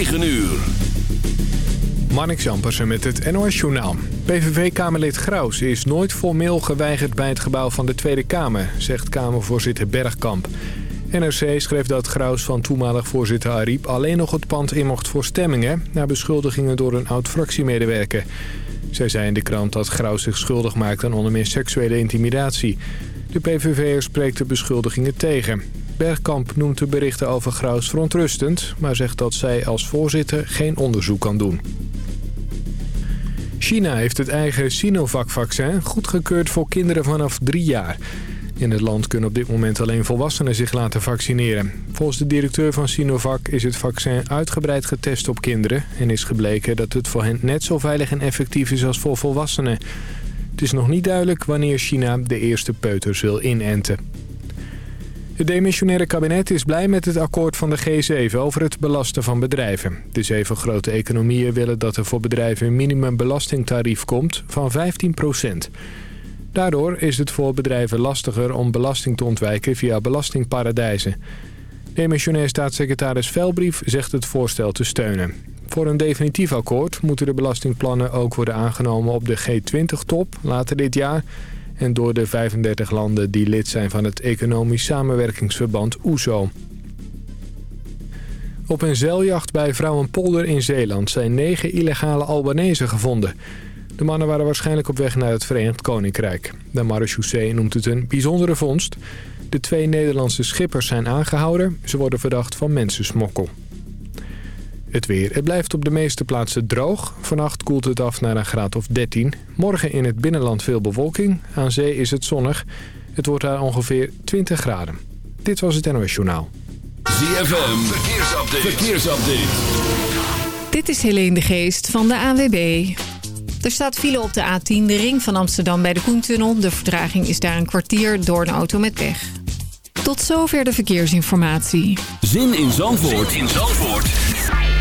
9 uur. Marnik Zampersen met het NOS-journaal. PVV-kamerlid Graus is nooit formeel geweigerd bij het gebouw van de Tweede Kamer... zegt Kamervoorzitter Bergkamp. NRC schreef dat Graus van toenmalig voorzitter Ariep... alleen nog het pand in mocht voor stemmingen... na beschuldigingen door een oud-fractiemedewerker. Zij zei in de krant dat Graus zich schuldig maakt aan onder meer seksuele intimidatie. De PVV'er spreekt de beschuldigingen tegen. Bergkamp noemt de berichten over Graus verontrustend... maar zegt dat zij als voorzitter geen onderzoek kan doen. China heeft het eigen Sinovac-vaccin goedgekeurd voor kinderen vanaf drie jaar. In het land kunnen op dit moment alleen volwassenen zich laten vaccineren. Volgens de directeur van Sinovac is het vaccin uitgebreid getest op kinderen... en is gebleken dat het voor hen net zo veilig en effectief is als voor volwassenen. Het is nog niet duidelijk wanneer China de eerste peuters wil inenten. Het demissionaire kabinet is blij met het akkoord van de G7 over het belasten van bedrijven. De zeven grote economieën willen dat er voor bedrijven een minimumbelastingtarief komt van 15% Daardoor is het voor bedrijven lastiger om belasting te ontwijken via belastingparadijzen. Demissionair staatssecretaris Velbrief zegt het voorstel te steunen. Voor een definitief akkoord moeten de belastingplannen ook worden aangenomen op de G20-top later dit jaar en door de 35 landen die lid zijn van het Economisch Samenwerkingsverband OESO. Op een zeiljacht bij Vrouwenpolder in Zeeland zijn negen illegale Albanese gevonden. De mannen waren waarschijnlijk op weg naar het Verenigd Koninkrijk. De marechaussee noemt het een bijzondere vondst. De twee Nederlandse schippers zijn aangehouden. Ze worden verdacht van mensensmokkel. Het weer. Het blijft op de meeste plaatsen droog. Vannacht koelt het af naar een graad of 13. Morgen in het binnenland veel bewolking. Aan zee is het zonnig. Het wordt daar ongeveer 20 graden. Dit was het NOS Journaal. ZFM. Verkeersupdate. Verkeersupdate. Dit is Helene de Geest van de AWB. Er staat file op de A10, de ring van Amsterdam bij de Koentunnel. De vertraging is daar een kwartier door een auto met weg. Tot zover de verkeersinformatie. Zin in Zandvoort. Zin in Zandvoort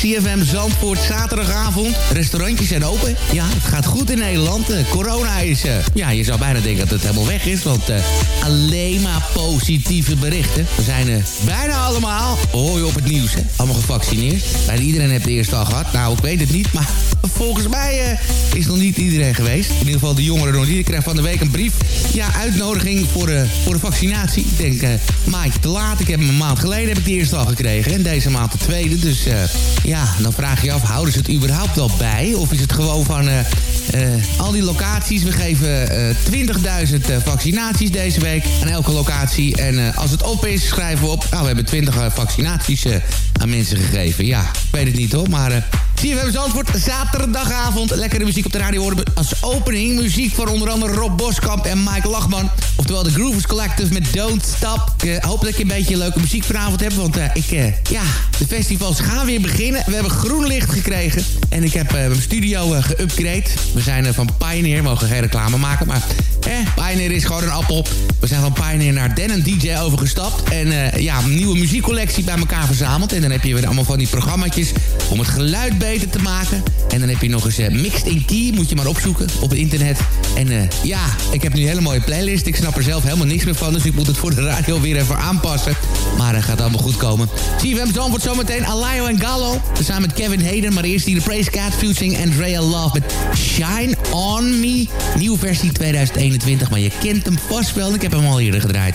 CFM Zandvoort. Zaterdagavond. Restaurantjes zijn open. Ja, het gaat goed in Nederland. Uh, corona is, uh, ja, je zou bijna denken dat het helemaal weg is. Want uh, alleen maar positieve berichten. We zijn bijna allemaal, hoor je op het nieuws, allemaal gevaccineerd. Bijna iedereen heeft de eerste al gehad. Nou, ik weet het niet, maar volgens mij is nog niet iedereen geweest. In ieder geval de jongeren nog niet. Ik krijg van de week een brief. Ja, uitnodiging voor, voor de vaccinatie. Ik denk, maandje te laat. Ik heb hem een maand geleden heb ik de eerste al gekregen. En deze maand de tweede. Dus ja, dan vraag je af, houden ze het überhaupt al bij? Of is het gewoon van... Uh, uh, al die locaties, we geven 20.000 vaccinaties deze week aan elke locatie. En als het op is, schrijven we op. Nou, we hebben 20 vaccinaties aan mensen gegeven. Ja, ik weet het niet hoor, maar CFM Zandvoort, zaterdagavond. Lekkere muziek op de radio horen als opening. Muziek van onder andere Rob Boskamp en Mike Lachman. Oftewel de Groovers Collective met Don't Stop. Ik uh, hoop dat ik een beetje leuke muziek vanavond heb. Want uh, ik, uh, ja, de festivals gaan weer beginnen. We hebben groen licht gekregen. En ik heb mijn studio geüpgrade. We zijn van Pioneer, mogen geen reclame maken. Maar eh, Pioneer is gewoon een appel. We zijn van Pioneer naar Den DJ overgestapt. En ja, een nieuwe muziekcollectie bij elkaar verzameld. En dan heb je weer allemaal van die programmaatjes om het geluid te maken. En dan heb je nog eens uh, Mixed in Key, moet je maar opzoeken op het internet. En uh, ja, ik heb nu een hele mooie playlist. Ik snap er zelf helemaal niks meer van, dus ik moet het voor de radio weer even aanpassen. Maar het gaat allemaal goed komen. CFM wordt zometeen Alayo en Gallo. Samen met Kevin Hayden, maar eerst hier de Praise Cat featuring Andrea Love met Shine On Me. Nieuwe versie 2021, maar je kent hem vast wel. Ik heb hem al eerder gedraaid.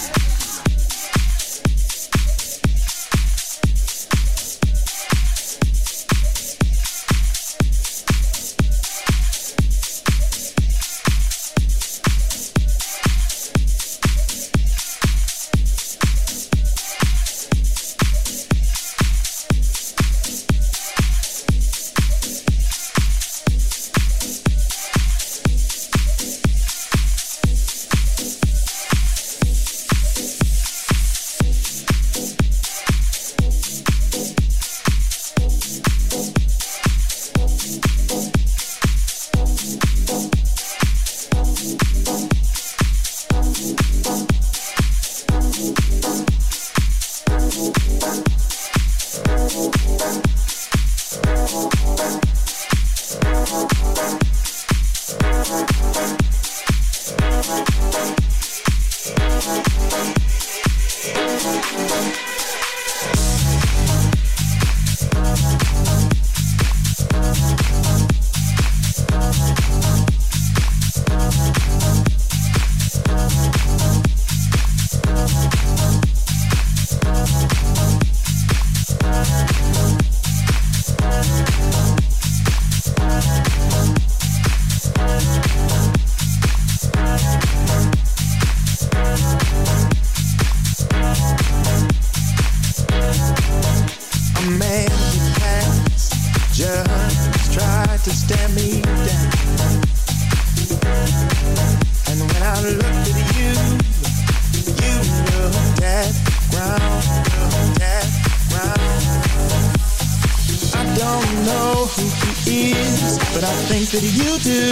Think that you do.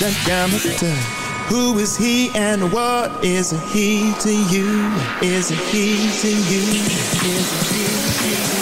That gamma Who is he and what is he to you? Is he to you? Is he to you?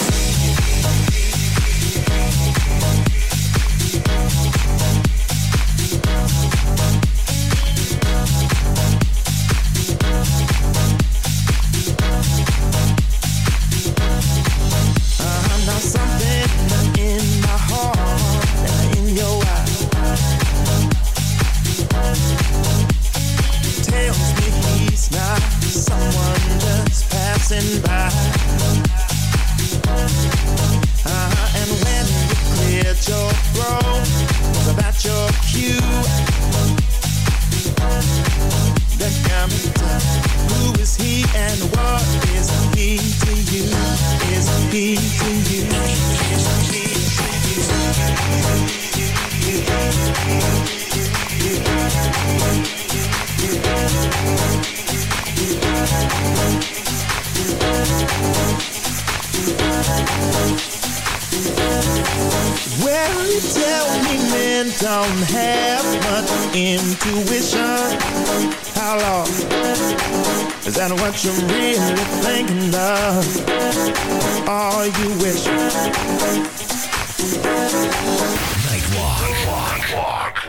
intuition. How long is that what you're really thinking of? Are you wish. Nightwalk. Walk.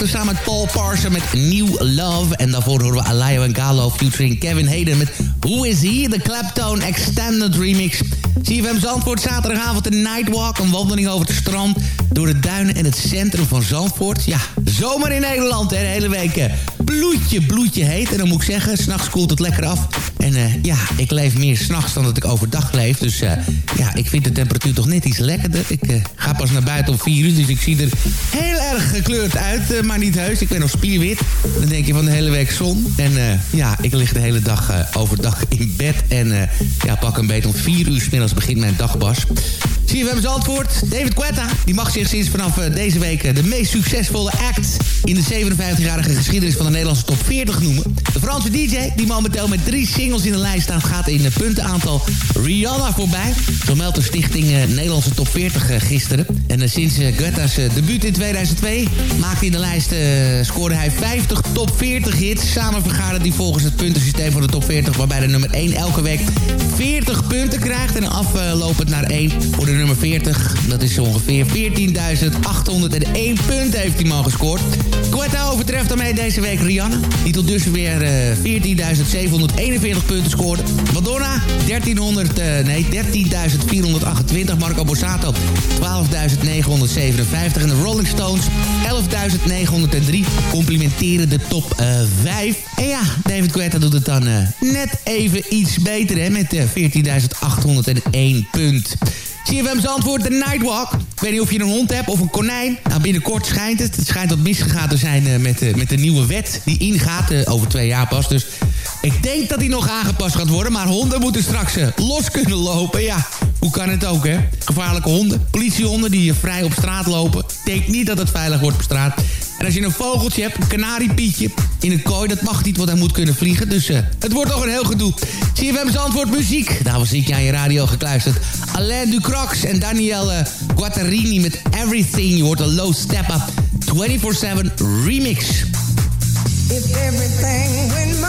Block... samen met Paul Parson met New Love. En daarvoor horen we Alayo en Gallo featuring Kevin Hayden met Who Is He? De Claptone Extended Remix. CFM Zandvoort, zaterdagavond een nightwalk. Een wandeling over het strand, door de duinen en het centrum van Zandvoort. Ja, zomer in Nederland, hè, de hele week. Bloedje, bloedje heet. En dan moet ik zeggen, s'nachts koelt het lekker af. En uh, ja, ik leef meer s'nachts dan dat ik overdag leef. Dus uh, ja, ik vind de temperatuur toch net iets lekkerder. Ik uh, ga pas naar buiten om 4 uur, dus ik zie er heel erg gekleurd uit. maar niet heus, ik ben nog spierwit. Dan denk je van de hele week zon. En ja, ik lig de hele dag overdag in bed. En ja, pak een beetje om 4 uur middags begint mijn dagpas. CFM antwoord. David Quetta, die mag zich sinds vanaf deze week de meest succesvolle act in de 57-jarige geschiedenis van de Nederlandse top 40 noemen. De Franse DJ, die momenteel met drie singles in de lijst staat, gaat in het puntenaantal Rihanna voorbij. Zo meldt de stichting uh, Nederlandse top 40 uh, gisteren. En sinds Guetta's debuut in 2002 maakte in de lijst, scoorde hij 50 top 40 hits. Samen vergaderen die volgens het puntensysteem van de top 40, waarbij de nummer 1 elke week 40 punten krijgt. En aflopend naar 1 voor de nummer 40. Dat is ongeveer 14.801 punten heeft hij man gescoord. Quetta overtreft daarmee deze week Rihanna. Die tot dus weer uh, 14.741 punten scoorde. Madonna 1300, uh, nee 13.428. Marco Borsato 12.957. En de Rolling Stones 11.903. Complimenteren de top uh, 5. En ja, David Guetta doet het dan net even iets beter hè, met uh, 14.801 punt. CFM's antwoord, de Nightwalk. Ik weet niet of je een hond hebt of een konijn. Nou, binnenkort schijnt het. Het schijnt wat misgegaan te zijn uh, met, uh, met de nieuwe wet die ingaat uh, over twee jaar pas. Dus ik denk dat die nog aangepast gaat worden. Maar honden moeten straks los kunnen lopen. Ja, hoe kan het ook, hè? Gevaarlijke honden, politiehonden die vrij op straat lopen. Denk niet dat het veilig wordt op straat. En als je een vogeltje hebt, een kanariepietje in een kooi... dat mag niet, want hij moet kunnen vliegen. Dus het wordt toch een heel gedoe. CFM's antwoord muziek. Daar was ik aan je radio gekluisterd. Alain Ducrox en Danielle Guattarini met Everything. Je hoort een low step up 24-7 remix. If everything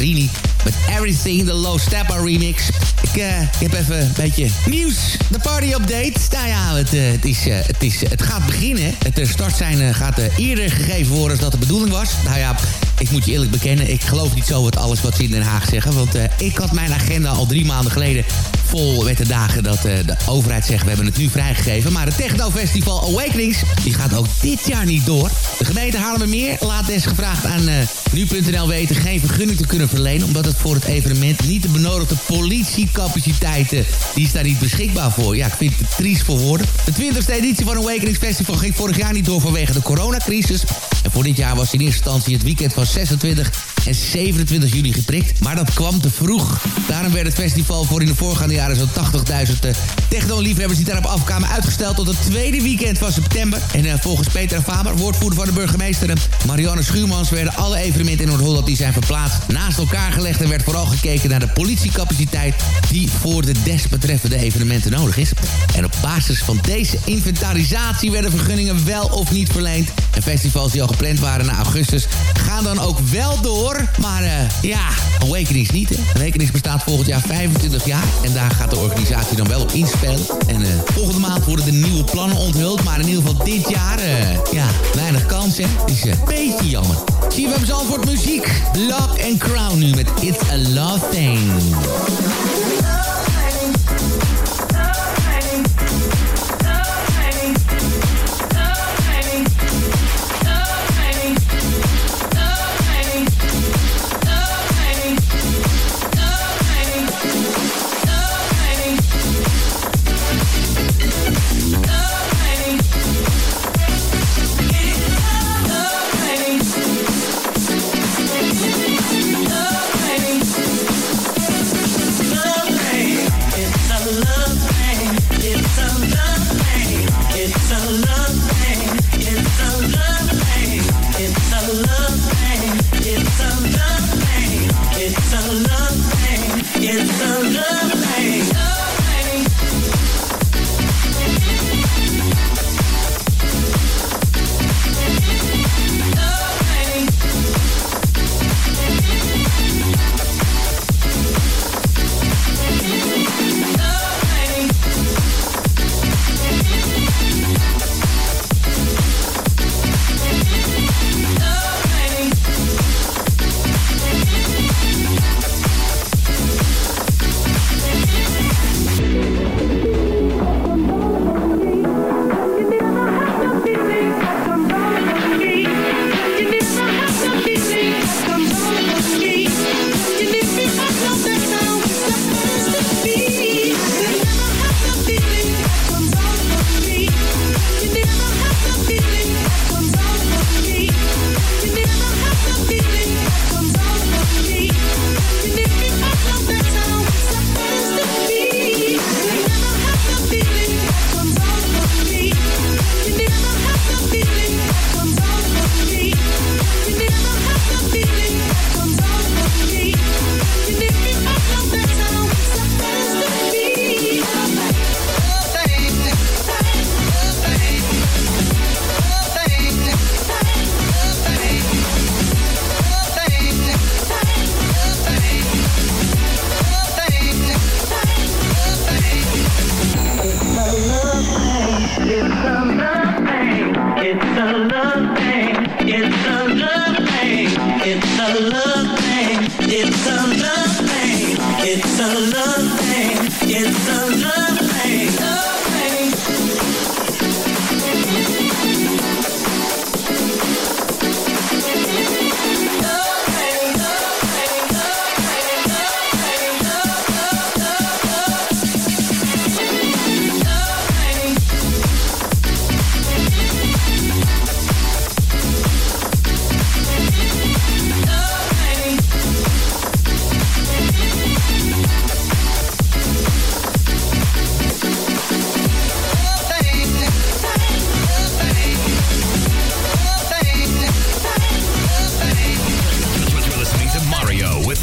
Quatterini met Everything, de Low Stepper remix. Ik, eh, ik heb even een beetje nieuws. De party update. Nou ja, het, eh, het, is, eh, het, is, het gaat beginnen. Het startsein eh, gaat eerder gegeven worden dan dat de bedoeling was. Nou ja, ik moet je eerlijk bekennen, ik geloof niet zo wat alles wat ze in Den Haag zeggen. Want ik had mijn agenda al drie maanden geleden vol met de dagen dat eh, de overheid zegt... we hebben het nu vrijgegeven. Maar het Techno Festival Awakenings die gaat ook dit jaar niet door. De gemeente Haarlemmermeer laat desgevraagd aan eh, nu.nl weten... geen vergunning te kunnen verlenen... omdat het voor het evenement niet de benodigde politiecapaciteiten... die is daar niet beschikbaar voor. Ja, ik vind het triest voor woorden. De 20e editie van Awakenings Festival ging vorig jaar niet door vanwege de coronacrisis. En voor dit jaar was in eerste instantie het weekend van 26 en 27 juli geprikt. Maar dat kwam te vroeg. Daarom werd het festival voor in de voorgaande jaren zo'n 80.000 uh, techno-liefhebbers die daarop afkwamen uitgesteld tot het tweede weekend van september. En uh, volgens Peter Faber, woordvoerder van de burgemeester Marianne Schuurmans, werden alle evenementen in Noord-Holland die zijn verplaatst naast elkaar gelegd. En werd vooral gekeken naar de politiecapaciteit die voor de desbetreffende evenementen nodig is. En op basis van deze inventarisatie werden vergunningen wel of niet verleend. En festivals die al gepland waren na augustus gaan dan ook wel door. Maar uh, ja, Awakenings niet. Hè. Awakenings bestaat volgend jaar 25 jaar. En daar gaat de organisatie dan wel op inspelen. En uh, volgende maand worden de nieuwe plannen onthuld. Maar in ieder geval dit jaar, uh, ja, weinig kans hè. Is een beetje jammer. Zie je hem voor muziek. Lock and Crown nu met It's a Love Thing.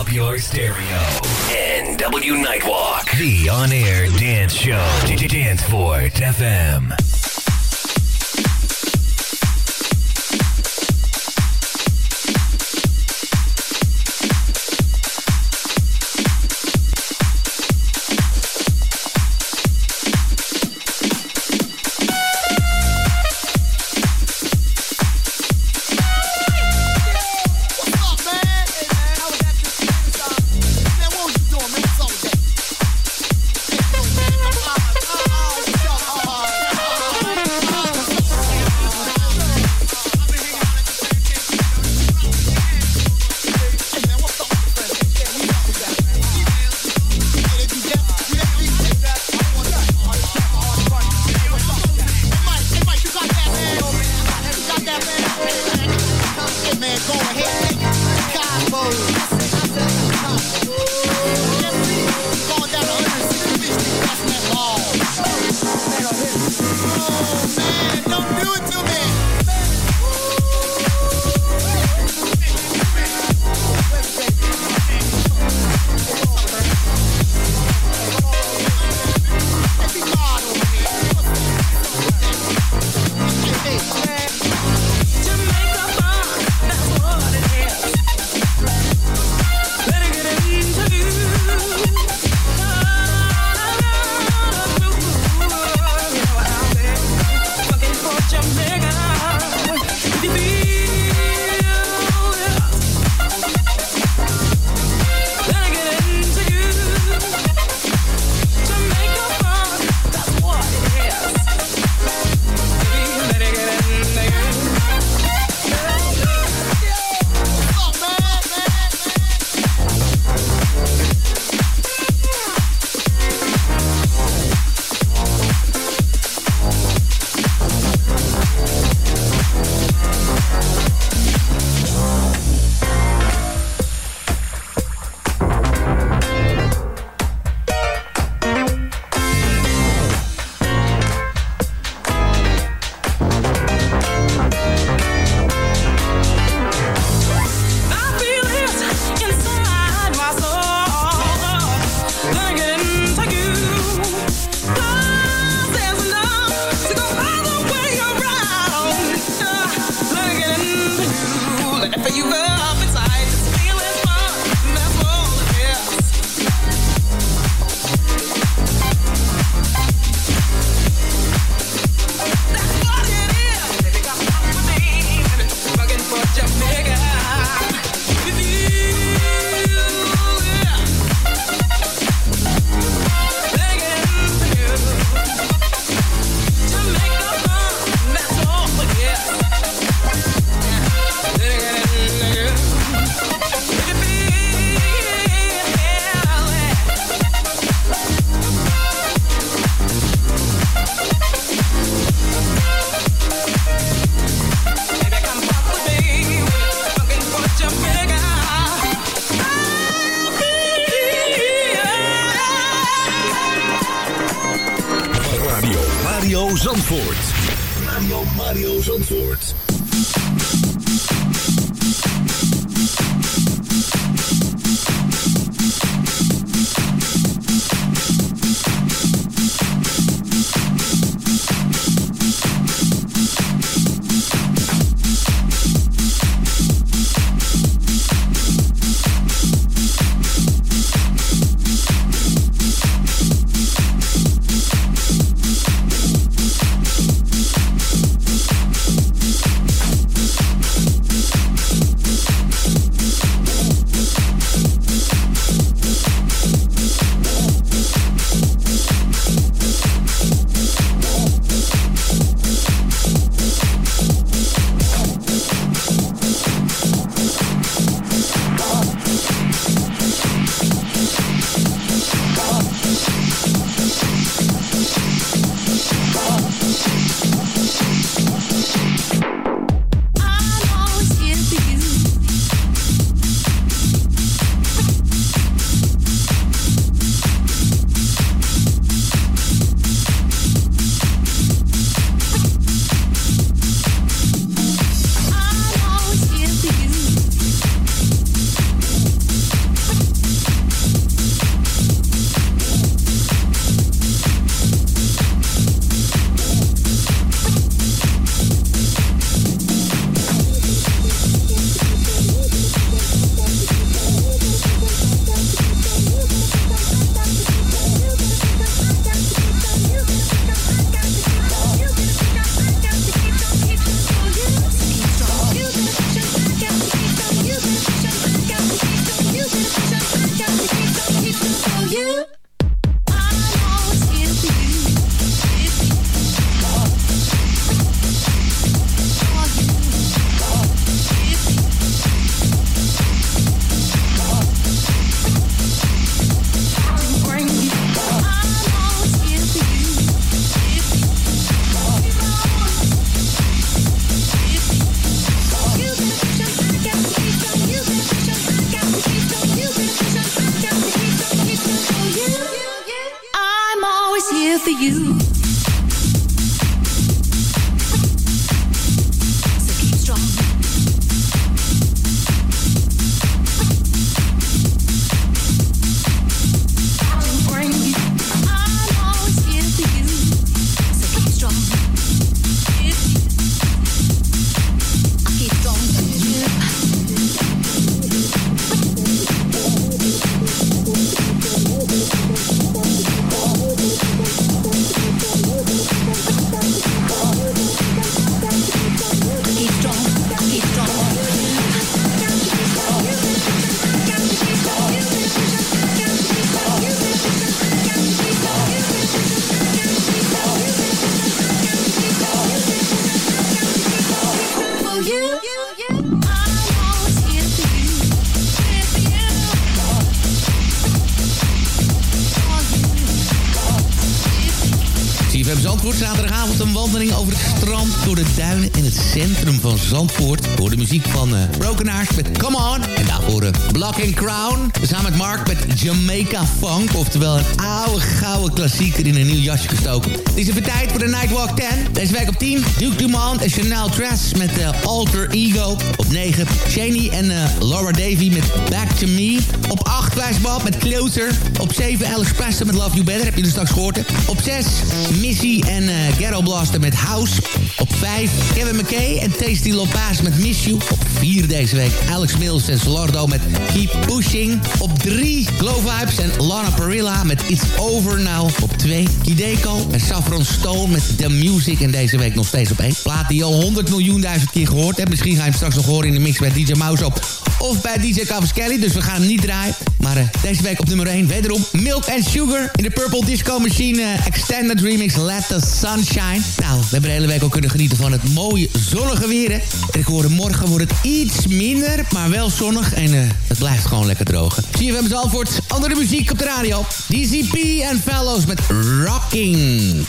up your stereo. NW Nightwalk, the on air dance show. Dance Fort FM. Chanel Tress met uh, Alter Ego. Op 9. Shani en Laura Davy met Back to Me. Op 8 Wijsbal met Closer. Op 7 Alex Preston met Love You Better. Heb je er straks gehoord. Op 6 Missy en uh, Ghetto Blaster met House. Op 5 Kevin McKay en Tasty Lopaz met Miss You. Op 4 deze week Alex Mills en Solardo met Keep Pushing. Op 3 Glow Vibes en Lana Parilla met It's Over Now. Op 2 Kideko en Saffron Stone met The Music. En deze week nog steeds op 1. Plaat die al 100 miljoen duizend keer gehoord hebt. Misschien ga je hem straks nog horen in de bij DJ Mouse op. Of bij DJ Kelly. Dus we gaan hem niet draaien. Maar uh, deze week op nummer 1 wederom Milk and Sugar in de Purple Disco Machine uh, Extended Remix Let the Sunshine. Nou, we hebben de hele week al kunnen genieten van het mooie zonnige weer. Ik hoorde morgen wordt het iets minder, maar wel zonnig. En uh, het blijft gewoon lekker droog. CFM Zalvoort, andere muziek op de radio. DCP en Fellows met Rocking.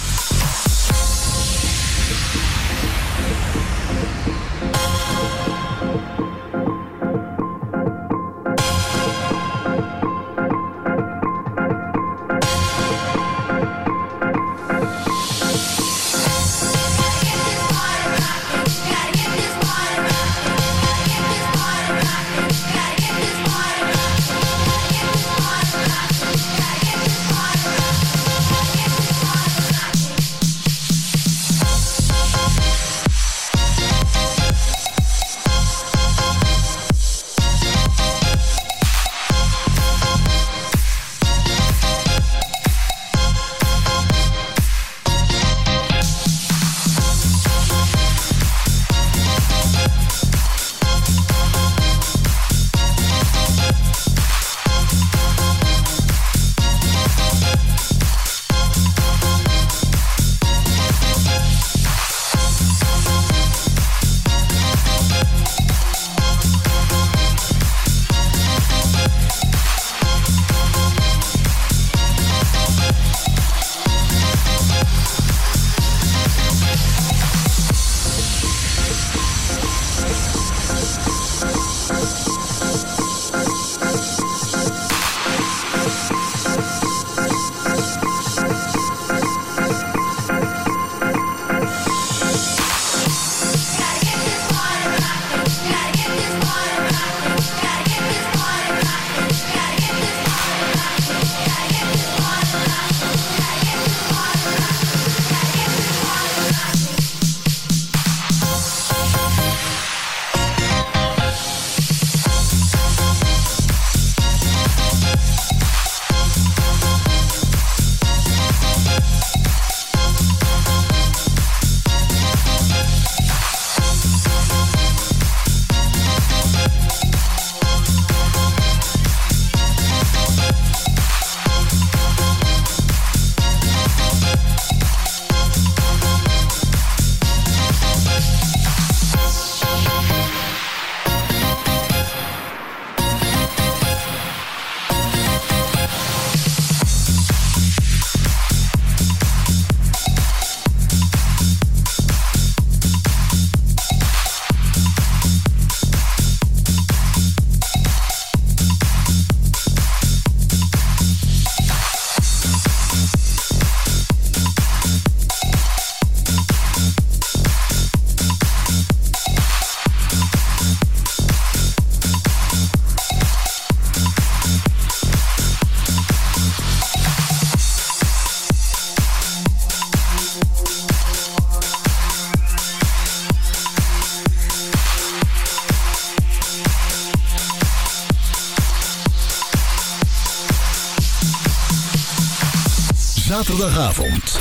zaterdagavond.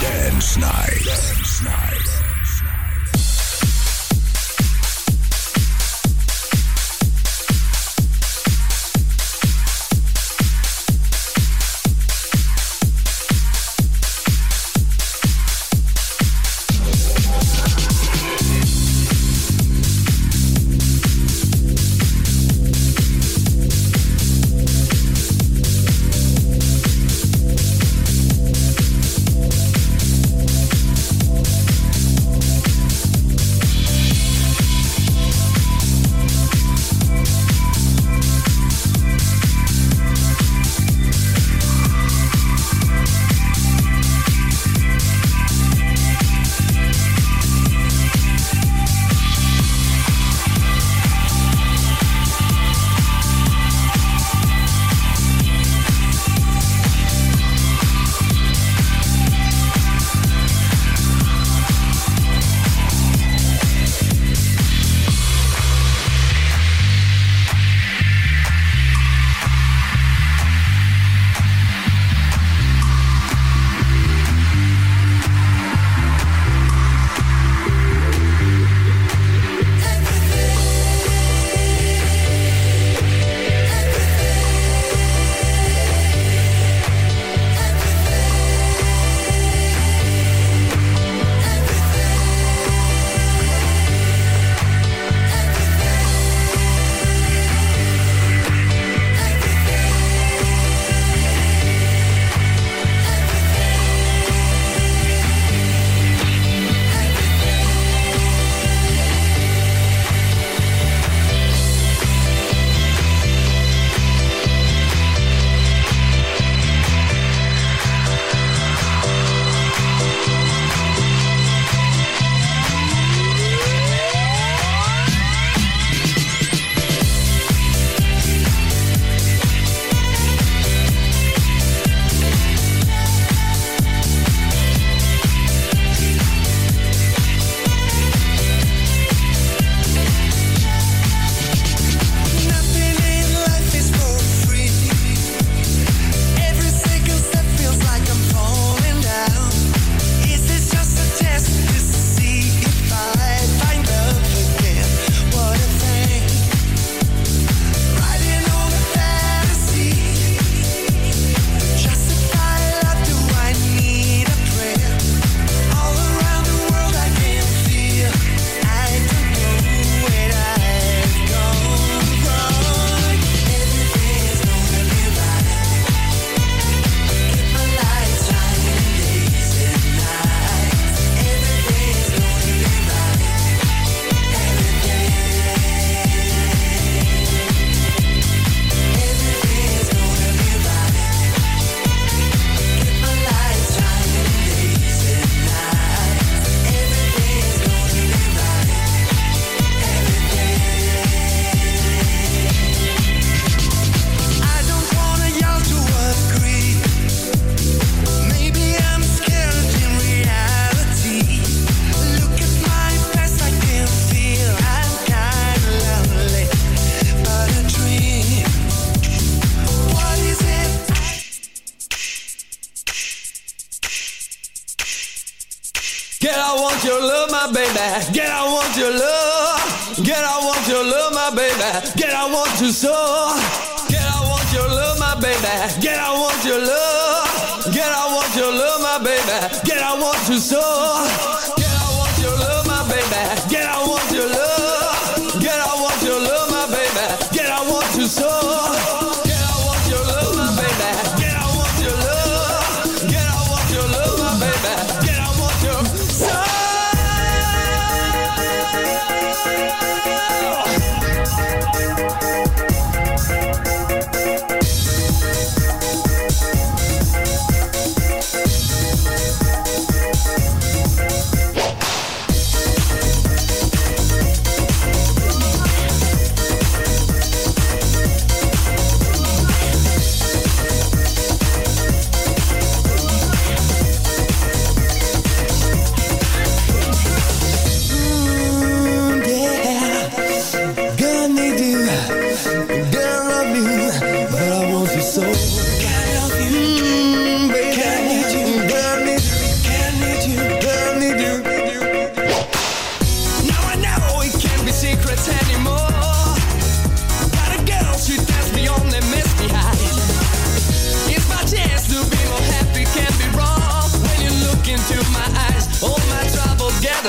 Dance Night. Dance Night. baby. Get I want your love. Get I want your love, my baby. Get I want you so. Get I want your love, my baby. Get I want your love. Get I want your love, my baby. Get I want you so.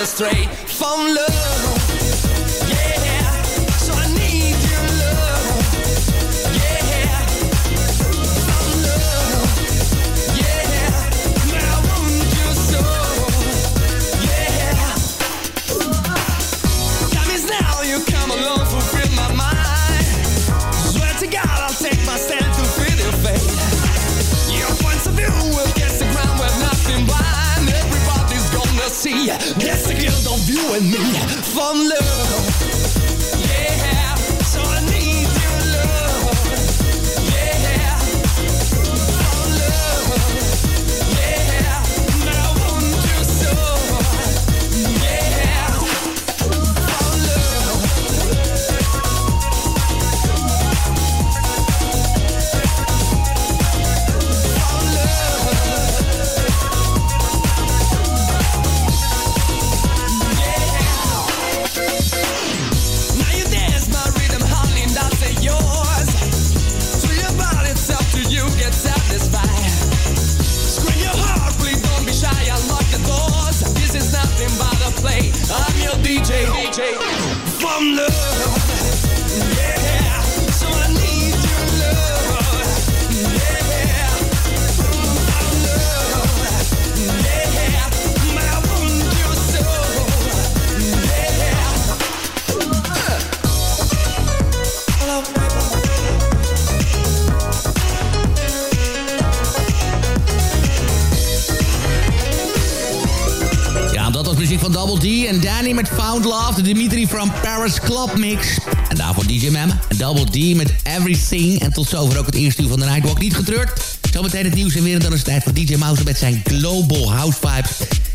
straight from love. You and me. Paris Club Mix. En daarvoor DJ Mem Double D met Everything. En tot zover ook het eerste uur van de Nightwalk. Niet getreurd. Zometeen het nieuws en weer en dan is het tijd voor DJ Mouse met zijn Global House Vibes.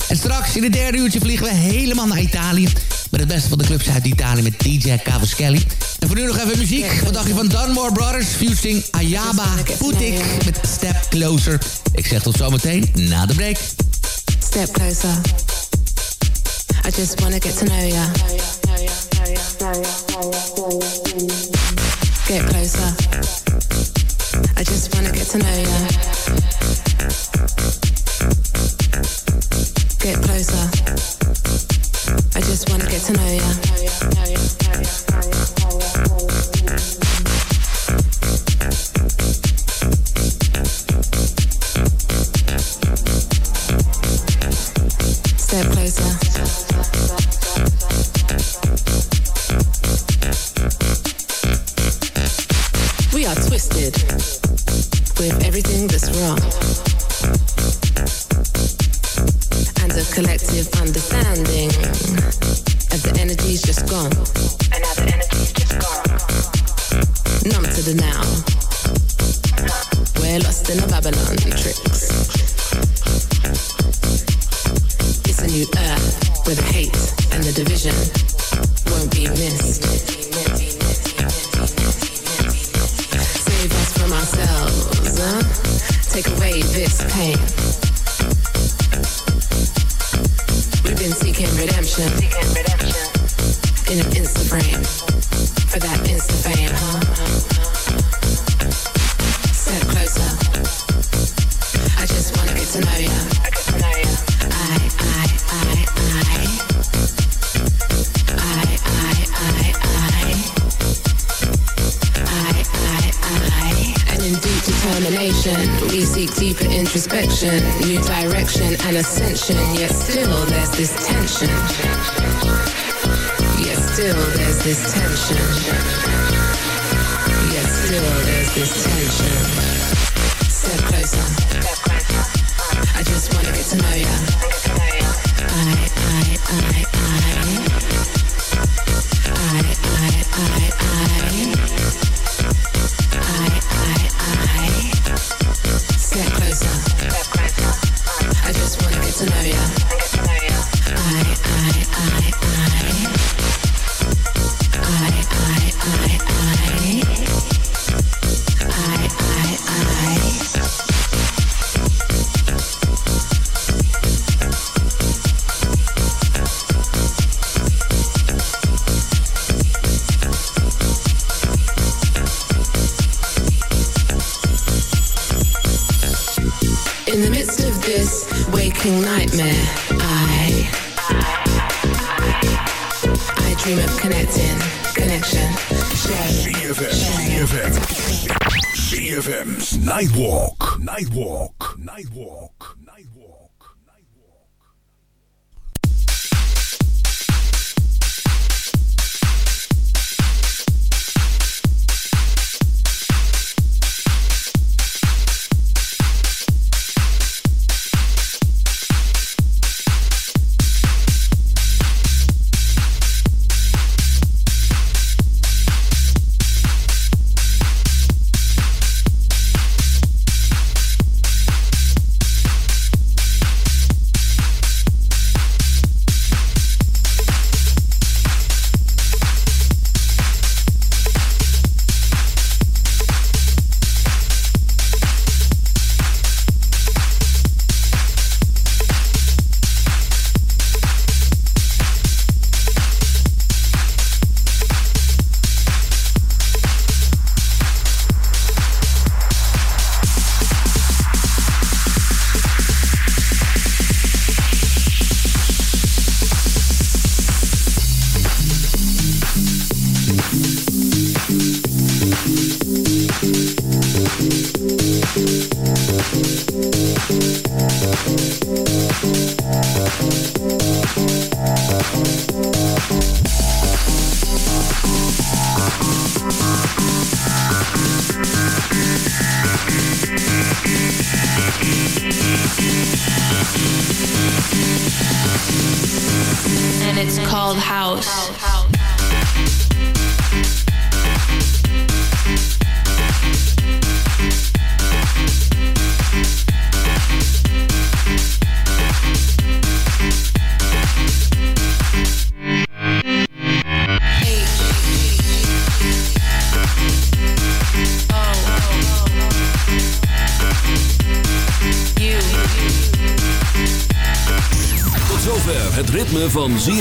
En straks in het derde uurtje vliegen we helemaal naar Italië. Met het beste van de clubs uit Italië met DJ Cavaschelli. En voor nu nog even muziek. Wat dacht je van Dunmore Brothers featuring Ayaba Putik met Step Closer. Ik zeg tot zometeen na de break. Step closer. I just wanna get to know ya. Get closer. I just wanna get to know ya. Get closer. I just wanna get to know ya. Everything determination, we seek deeper introspection, new direction and ascension. Yet still there's this tension. Yet still there's this tension. Yet still there's this tension. Step closer. I just wanna get to know ya. I, I, I. I,